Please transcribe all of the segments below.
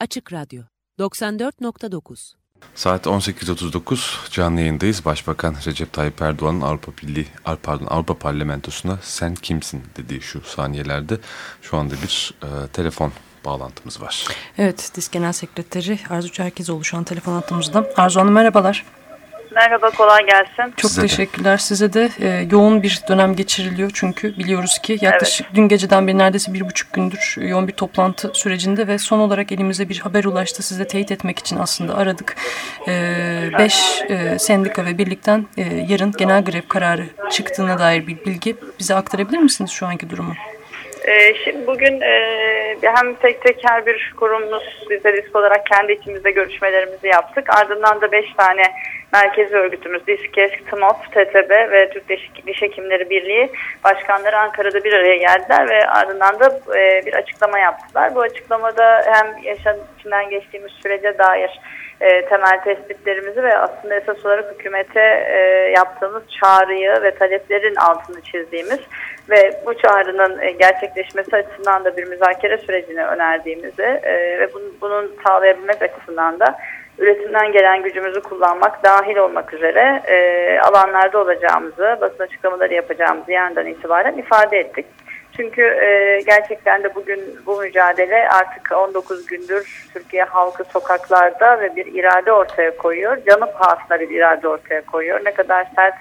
Açık Radyo 94.9 Saat 18.39 canlı yayındayız. Başbakan Recep Tayyip Erdoğan'ın Avrupa Birliği, pardon Avrupa Parlamentosu'na sen kimsin dediği şu saniyelerde şu anda bir e, telefon bağlantımız var. Evet, Disk Genel Sekreteri Arzu Çerkezoğlu şu an telefon attığımızda. Arzu Hanım merhabalar. Merhaba, kolay gelsin. Çok Size teşekkürler. De. Size de e, yoğun bir dönem geçiriliyor çünkü biliyoruz ki yaklaşık evet. dün geceden beri neredeyse bir buçuk gündür yoğun bir toplantı sürecinde ve son olarak elimize bir haber ulaştı. Size teyit etmek için aslında aradık. E, beş e, sendika ve birlikten e, yarın genel grev kararı çıktığına dair bir bilgi bize aktarabilir misiniz şu anki durumu? Ee, şimdi bugün e, hem tek tek her bir kurumumuz bize risk olarak kendi içimizde görüşmelerimizi yaptık. Ardından da beş tane merkezi örgütümüz DİSKES, TMOP, TTB ve Türk Diş Hekimleri Birliği başkanları Ankara'da bir araya geldiler ve ardından da e, bir açıklama yaptılar. Bu açıklamada hem yaşam içinden geçtiğimiz sürece dair e, temel tespitlerimizi ve aslında esas olarak hükümete yaptığımız çağrıyı ve taleplerin altını çizdiğimiz ve bu çağrının e, gerçekleşmesi açısından da bir müzakere sürecini önerdiğimizi e, ve bunun, sağlayabilmek açısından da üretimden gelen gücümüzü kullanmak dahil olmak üzere e, alanlarda olacağımızı, basın açıklamaları yapacağımızı yandan itibaren ifade ettik. Çünkü gerçekten de bugün bu mücadele artık 19 gündür Türkiye halkı sokaklarda ve bir irade ortaya koyuyor. Canı pahasına bir irade ortaya koyuyor. Ne kadar sert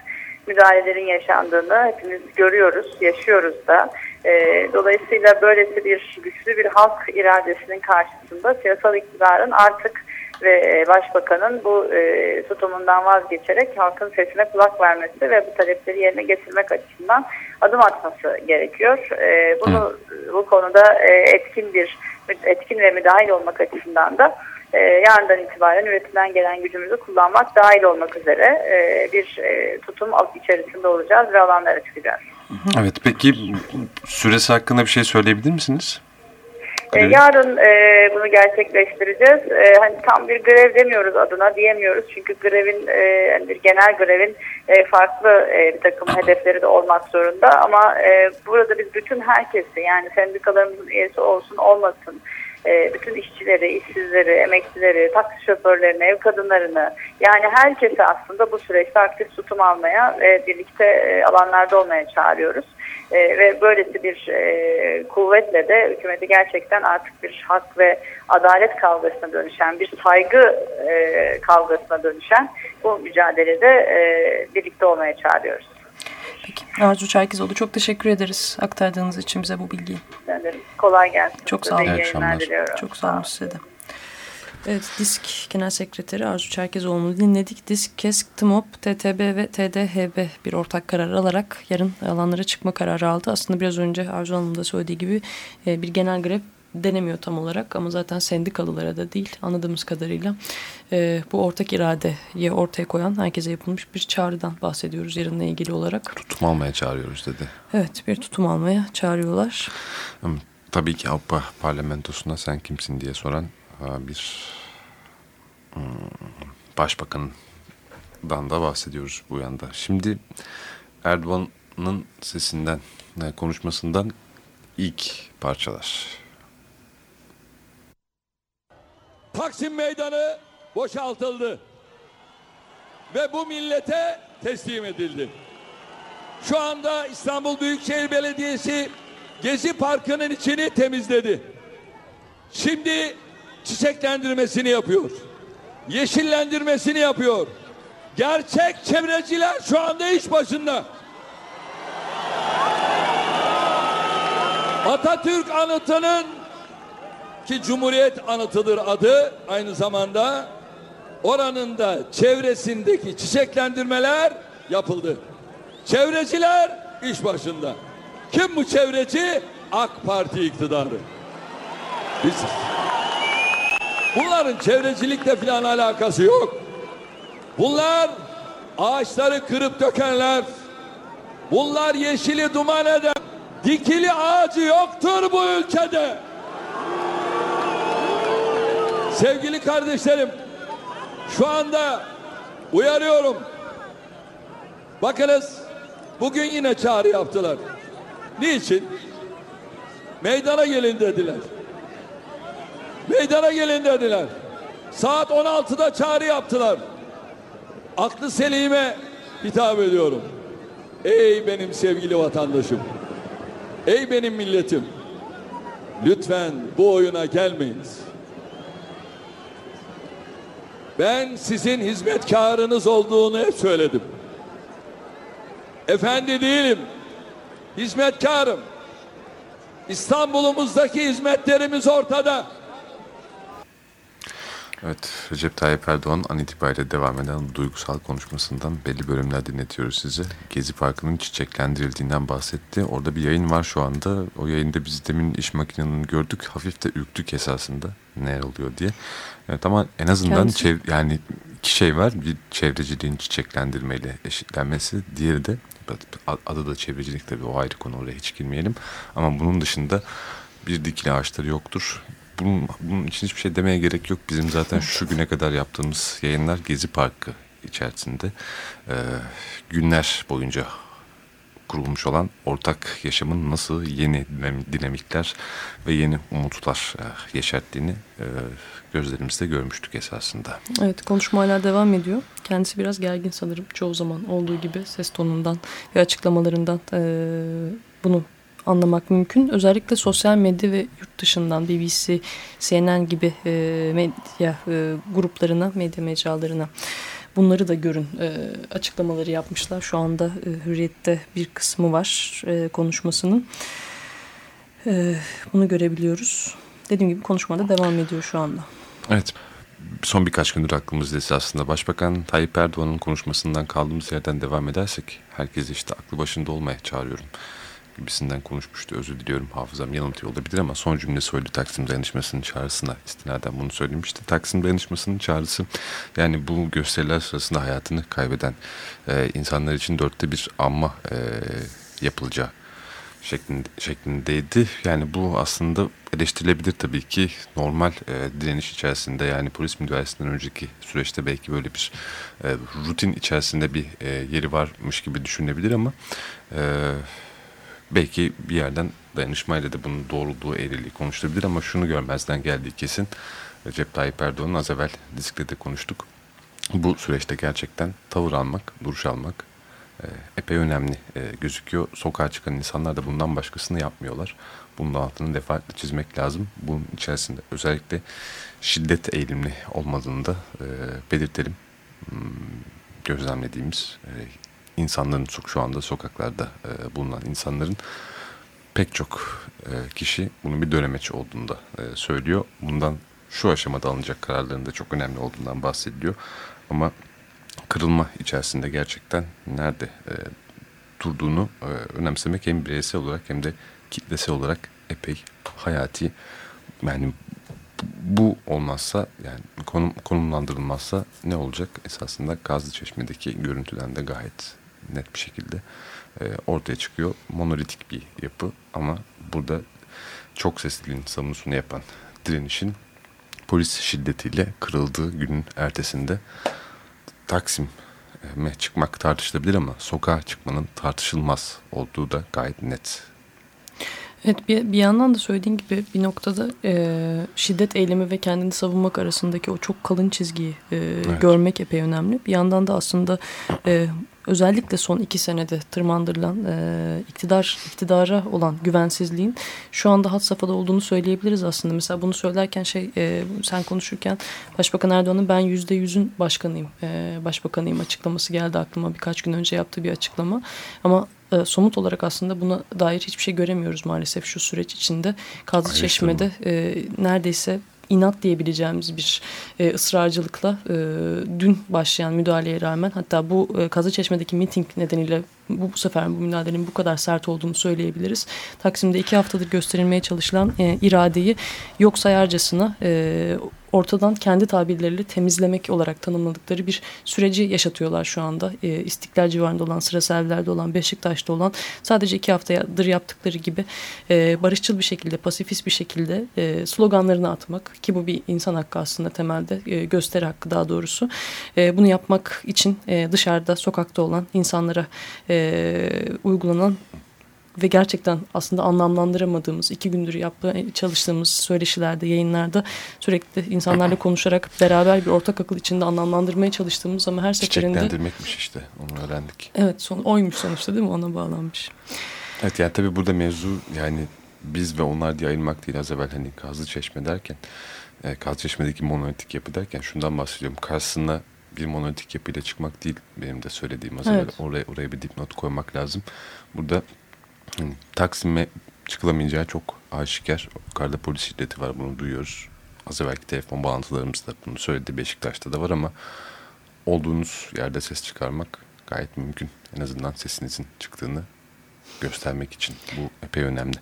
müdahalelerin yaşandığını hepimiz görüyoruz, yaşıyoruz da. E, dolayısıyla böylesi bir güçlü bir halk iradesinin karşısında siyasal iktidarın artık ve Başbakanın bu e, tutumundan vazgeçerek halkın sesine kulak vermesi ve bu talepleri yerine getirmek açısından adım atması gerekiyor. E, bunu bu konuda e, etkin bir etkin ve müdahil olmak açısından da e, yarından itibaren üretimden gelen gücümüzü kullanmak dahil olmak üzere e, bir e, tutum içerisinde olacağız ve alanlara çıkacağız. Evet peki süresi hakkında bir şey söyleyebilir misiniz? E, yarın e, bunu gerçekleştireceğiz. E, hani tam bir grev demiyoruz adına diyemiyoruz. Çünkü grevin e, bir genel grevin e, farklı e, bir takım hedefleri de olmak zorunda. Ama e, burada biz bütün herkesi yani sendikalarımızın üyesi olsun olmasın e, bütün işçileri, işsizleri, emekçileri, taksi şoförlerini, ev kadınlarını yani herkesi aslında bu süreçte aktif tutum almaya ve birlikte e, alanlarda olmaya çağırıyoruz. E, ve böylesi bir e, kuvvetle de hükümeti gerçekten artık bir hak ve adalet kavgasına dönüşen, bir saygı e, kavgasına dönüşen bu mücadelede birlikte olmaya çağırıyoruz. Arzu Çerkezoğlu çok teşekkür ederiz aktardığınız için bize bu bilgiyi. Kolay gelsin. Çok sağ olun. Çok sağ olun size de. Evet, DISK Genel Sekreteri Arzu Çerkezoğlu'nu dinledik. DISK, KESK, TMOP, TTB ve TDHB bir ortak karar alarak yarın alanlara çıkma kararı aldı. Aslında biraz önce Arzu Hanım da söylediği gibi e, bir genel grev denemiyor tam olarak ama zaten sendikalılara da değil anladığımız kadarıyla e, bu ortak iradeyi ortaya koyan herkese yapılmış bir çağrıdan bahsediyoruz yarınla ilgili olarak. Tutum almaya çağırıyoruz dedi. Evet bir tutum almaya çağırıyorlar. Tabii ki Avrupa Parlamentosu'na sen kimsin diye soran bir hmm, başbakandan da bahsediyoruz bu yanda. Şimdi Erdoğan'ın sesinden, konuşmasından ilk parçalar. Taksim Meydanı boşaltıldı ve bu millete teslim edildi. Şu anda İstanbul Büyükşehir Belediyesi Gezi Parkı'nın içini temizledi. Şimdi çiçeklendirmesini yapıyor. Yeşillendirmesini yapıyor. Gerçek çevreciler şu anda iş başında. Atatürk anıtının ki Cumhuriyet anıtıdır adı aynı zamanda oranın da çevresindeki çiçeklendirmeler yapıldı. Çevreciler iş başında. Kim bu çevreci? AK Parti iktidarı. Biz Bunların çevrecilikle falan alakası yok. Bunlar ağaçları kırıp dökenler. Bunlar yeşili duman eden. Dikili ağacı yoktur bu ülkede. Sevgili kardeşlerim, şu anda uyarıyorum. Bakınız, bugün yine çağrı yaptılar. Niçin? Meydana gelin dediler. Meydana gelin dediler. Saat 16'da çağrı yaptılar. Aklı selime hitap ediyorum. Ey benim sevgili vatandaşım. Ey benim milletim. Lütfen bu oyuna gelmeyiniz. Ben sizin hizmetkarınız olduğunu hep söyledim. Efendi değilim. Hizmetkarım. İstanbul'umuzdaki hizmetlerimiz ortada. Evet, Recep Tayyip Erdoğan an itibariyle devam eden duygusal konuşmasından belli bölümler dinletiyoruz size. Gezi Parkı'nın çiçeklendirildiğinden bahsetti. Orada bir yayın var şu anda. O yayında biz demin iş makinenin gördük. Hafif de ürktük esasında ne oluyor diye. Evet ama en azından çev yani iki şey var. Bir çevreciliğin çiçeklendirmeyle eşitlenmesi. Diğeri de adı da çevrecilik tabii o ayrı konu oraya hiç girmeyelim. Ama bunun dışında bir dikili ağaçları yoktur bunun, bunun için hiçbir şey demeye gerek yok. Bizim zaten şu güne kadar yaptığımız yayınlar Gezi Parkı içerisinde e, günler boyunca kurulmuş olan ortak yaşamın nasıl yeni dinamikler ve yeni umutlar e, yeşerttiğini e, gözlerimizde görmüştük esasında. Evet konuşma hala devam ediyor. Kendisi biraz gergin sanırım çoğu zaman olduğu gibi ses tonundan ve açıklamalarından e, bunu anlamak mümkün. Özellikle sosyal medya ve yurt dışından BBC, CNN gibi e, medya e, gruplarına, medya mecralarına bunları da görün e, açıklamaları yapmışlar. Şu anda e, Hürriyet'te bir kısmı var e, konuşmasının. E, bunu görebiliyoruz. Dediğim gibi konuşmada devam ediyor şu anda. Evet son birkaç gündür aklımızda aslında Başbakan Tayyip Erdoğan'ın konuşmasından kaldığımız yerden devam edersek herkesi işte aklı başında olmaya çağırıyorum gibisinden konuşmuştu. Özür diliyorum hafızam yanıltıyor olabilir ama son cümle söyledi Taksim Dayanışması'nın çağrısına istinaden bunu söylemişti. Taksim Dayanışması'nın çağrısı yani bu gösteriler sırasında hayatını kaybeden e, insanlar için dörtte bir anma e, yapılacağı şeklinde, şeklindeydi. Yani bu aslında eleştirilebilir tabii ki normal e, direniş içerisinde yani polis müdahalesinden önceki süreçte belki böyle bir e, rutin içerisinde bir e, yeri varmış gibi düşünebilir ama e, belki bir yerden dayanışmayla da bunun doğruluğu eğriliği konuşulabilir ama şunu görmezden geldiği kesin. Recep Tayyip Erdoğan'ın az evvel diskte de konuştuk. Bu süreçte gerçekten tavır almak, duruş almak e, epey önemli e, gözüküyor. Sokağa çıkan insanlar da bundan başkasını yapmıyorlar. Bunun altını defaatle çizmek lazım. Bunun içerisinde özellikle şiddet eğilimli olmadığını da e, belirtelim. Hmm, gözlemlediğimiz e, insanların şu anda sokaklarda e, bulunan insanların pek çok e, kişi bunun bir dönemeç olduğunu da e, söylüyor. Bundan şu aşamada alınacak kararların da çok önemli olduğundan bahsediliyor. Ama kırılma içerisinde gerçekten nerede e, durduğunu e, önemsemek hem bireysel olarak hem de kitlesel olarak epey hayati. Yani bu olmazsa yani konum, konumlandırılmazsa ne olacak? Esasında Gazlı Çeşme'deki görüntüden de gayet net bir şekilde e, ortaya çıkıyor. Monolitik bir yapı ama burada çok sesliliğin savunusunu yapan direnişin polis şiddetiyle kırıldığı günün ertesinde Taksim'e çıkmak tartışılabilir ama sokağa çıkmanın tartışılmaz olduğu da gayet net. Evet bir, bir yandan da söylediğin gibi bir noktada e, şiddet eylemi ve kendini savunmak arasındaki o çok kalın çizgiyi e, evet. görmek epey önemli. Bir yandan da aslında e, özellikle son iki senede tırmandırılan e, iktidar iktidara olan güvensizliğin şu anda hat safhada olduğunu söyleyebiliriz aslında. Mesela bunu söylerken şey e, sen konuşurken Başbakan Erdoğan'ın ben yüzde yüzün başkanıyım, e, başbakanıyım açıklaması geldi aklıma birkaç gün önce yaptığı bir açıklama. Ama e, somut olarak aslında buna dair hiçbir şey göremiyoruz maalesef şu süreç içinde. Kazlı Çeşme'de e, neredeyse inat diyebileceğimiz bir e, ısrarcılıkla e, dün başlayan müdahaleye rağmen hatta bu e, Kazıçeşme'deki miting nedeniyle bu, bu sefer bu müdahalenin bu kadar sert olduğunu söyleyebiliriz. Taksim'de iki haftadır gösterilmeye çalışılan e, iradeyi yok sayarcasına e, ortadan kendi tabirleriyle temizlemek olarak tanımladıkları bir süreci yaşatıyorlar şu anda. E, İstiklal civarında olan, Sıraselviler'de olan, Beşiktaş'ta olan sadece iki haftadır yaptıkları gibi e, barışçıl bir şekilde, pasifist bir şekilde e, sloganlarını atmak ki bu bir insan hakkı aslında temelde e, gösteri hakkı daha doğrusu. E, bunu yapmak için e, dışarıda, sokakta olan insanlara e, uygulanan ve gerçekten aslında anlamlandıramadığımız iki gündür yaptığı çalıştığımız söyleşilerde, yayınlarda sürekli insanlarla konuşarak beraber bir ortak akıl içinde anlamlandırmaya çalıştığımız ama her seferinde... Çiçeklendirmekmiş işte onu öğrendik. Evet son, oymuş sonuçta değil mi ona bağlanmış. Evet yani tabii burada mevzu yani biz ve onlar diye ayırmak değil az evvel hani Kazlı Çeşme derken e, Kazlı Çeşme'deki monolitik yapı derken şundan bahsediyorum. Karşısına bir monolitik yapıyla çıkmak değil benim de söylediğim az evet. evvel oraya, oraya bir dipnot koymak lazım. Burada hani, Taksim'e çıkılamayacağı çok aşikar. Yukarıda polis şiddeti var bunu duyuyoruz. Az evvelki telefon bağlantılarımızda bunu söyledi Beşiktaş'ta da var ama olduğunuz yerde ses çıkarmak gayet mümkün. En azından sesinizin çıktığını göstermek için. Bu epey önemli.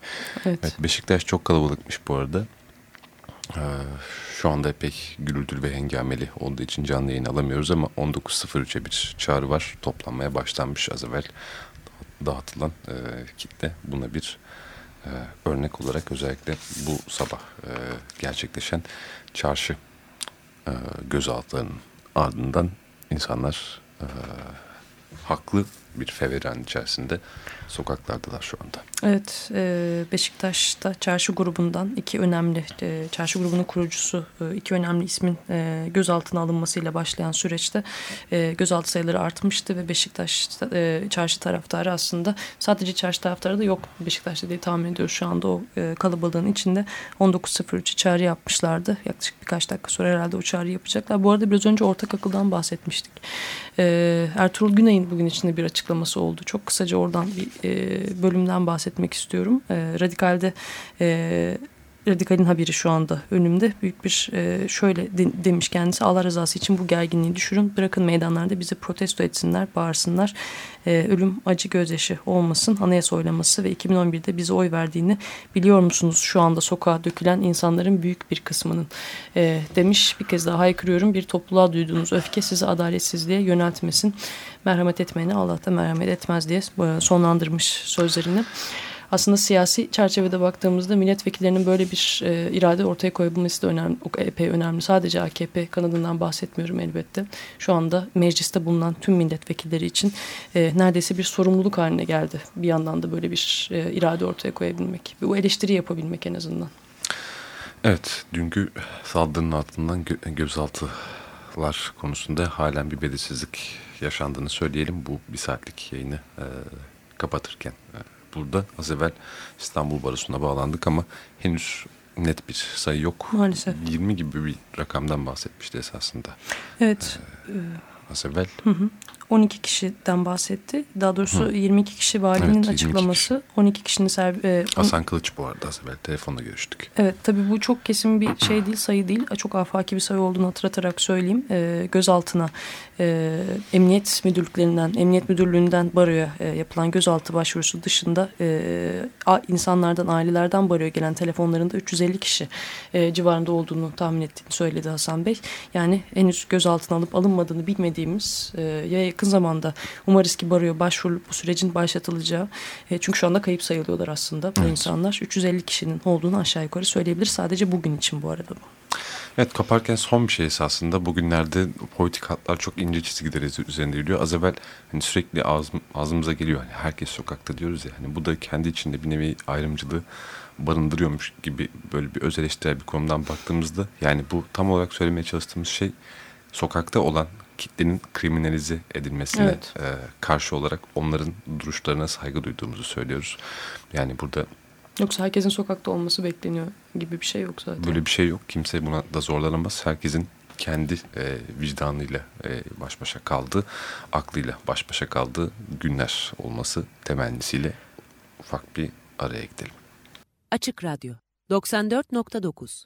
Evet. evet Beşiktaş çok kalabalıkmış bu arada. Ee, şu anda epey gürültülü ve hengameli olduğu için canlı yayın alamıyoruz ama 19.03'e bir çağrı var. Toplanmaya başlanmış az evvel dağıtılan e, kitle. Buna bir e, örnek olarak özellikle bu sabah e, gerçekleşen çarşı e, gözaltılarının ardından insanlar haklı bir feveran içerisinde sokaklardalar şu anda. Evet, e, Beşiktaş'ta çarşı grubundan iki önemli, e, çarşı grubunun kurucusu e, iki önemli ismin gözaltına alınmasıyla başlayan süreçte gözaltı sayıları artmıştı ve Beşiktaş'ta çarşı taraftarı aslında sadece çarşı taraftarı da yok Beşiktaş'ta diye tahmin ediyoruz şu anda o kalabalığın içinde 19.03 çağrı yapmışlardı. Yaklaşık birkaç dakika sonra herhalde o çağrı yapacaklar. Bu arada biraz önce ortak akıldan bahsetmiştik. Ertuğrul Güney'in bugün içinde bir açıklaması oldu. Çok kısaca oradan bir bölümden bahsetmiştik bahsetmek istiyorum. E, Radikal'de e, Radikal'in haberi şu anda önümde. Büyük bir e, şöyle de, demiş kendisi Allah rızası için bu gerginliği düşürün. Bırakın meydanlarda bizi protesto etsinler, bağırsınlar. E, ölüm, acı, gözyaşı olmasın. Anayasa oylaması ve 2011'de bize oy verdiğini biliyor musunuz? Şu anda sokağa dökülen insanların büyük bir kısmının e, demiş. Bir kez daha haykırıyorum. Bir topluluğa duyduğunuz öfke sizi adaletsizliğe yöneltmesin. Merhamet etmeyene Allah da merhamet etmez diye e, sonlandırmış sözlerini aslında siyasi çerçevede baktığımızda milletvekillerinin böyle bir e, irade ortaya koyabilmesi de önemli, epey önemli. Sadece AKP kanadından bahsetmiyorum elbette. Şu anda mecliste bulunan tüm milletvekilleri için e, neredeyse bir sorumluluk haline geldi. Bir yandan da böyle bir e, irade ortaya koyabilmek. Bu eleştiri yapabilmek en azından. Evet, dünkü saldırının altından gö gözaltılar konusunda halen bir belirsizlik yaşandığını söyleyelim. Bu bir saatlik yayını e, kapatırken e, burada az evvel İstanbul Barosu'na bağlandık ama henüz net bir sayı yok. Maalesef. 20 gibi bir rakamdan bahsetmişti esasında. Evet. Ee, az evvel. Hı hı. 12 kişiden bahsetti. Daha doğrusu Hı. 22 kişi valinin evet, açıklaması. Kişi. 12 kişinin serbi... E, Hasan Kılıç bu arada az evvel telefonla görüştük. Evet tabii bu çok kesin bir şey değil sayı değil. Çok afaki bir sayı olduğunu hatırlatarak söyleyeyim. E, gözaltına e, emniyet müdürlüklerinden, emniyet müdürlüğünden baroya e, yapılan gözaltı başvurusu dışında e, a, insanlardan, ailelerden baroya gelen telefonlarında 350 kişi e, civarında olduğunu tahmin ettiğini söyledi Hasan Bey. Yani henüz gözaltına alıp alınmadığını bilmediğimiz e, ya yakın zamanda umarız ki baroya başvurup bu sürecin başlatılacağı. E, çünkü şu anda kayıp sayılıyorlar aslında bu evet. insanlar. 350 kişinin olduğunu aşağı yukarı söyleyebilir. Sadece bugün için bu arada bu. Evet kaparken son bir şey esasında bugünlerde politik hatlar çok ince çizgiler üzerinde yürüyor. Az evvel hani sürekli ağzım, ağzımıza geliyor hani herkes sokakta diyoruz ya hani bu da kendi içinde bir nevi ayrımcılığı barındırıyormuş gibi böyle bir öz eleştirel bir konumdan baktığımızda yani bu tam olarak söylemeye çalıştığımız şey sokakta olan kitlenin kriminalize edilmesine evet. e, karşı olarak onların duruşlarına saygı duyduğumuzu söylüyoruz. Yani burada Yoksa herkesin sokakta olması bekleniyor gibi bir şey yok zaten. Böyle bir şey yok. Kimse buna da zorlanamaz. Herkesin kendi e, vicdanıyla e, baş başa kaldığı, aklıyla baş başa kaldığı günler olması temennisiyle ufak bir araya gidelim. Açık Radyo 94.9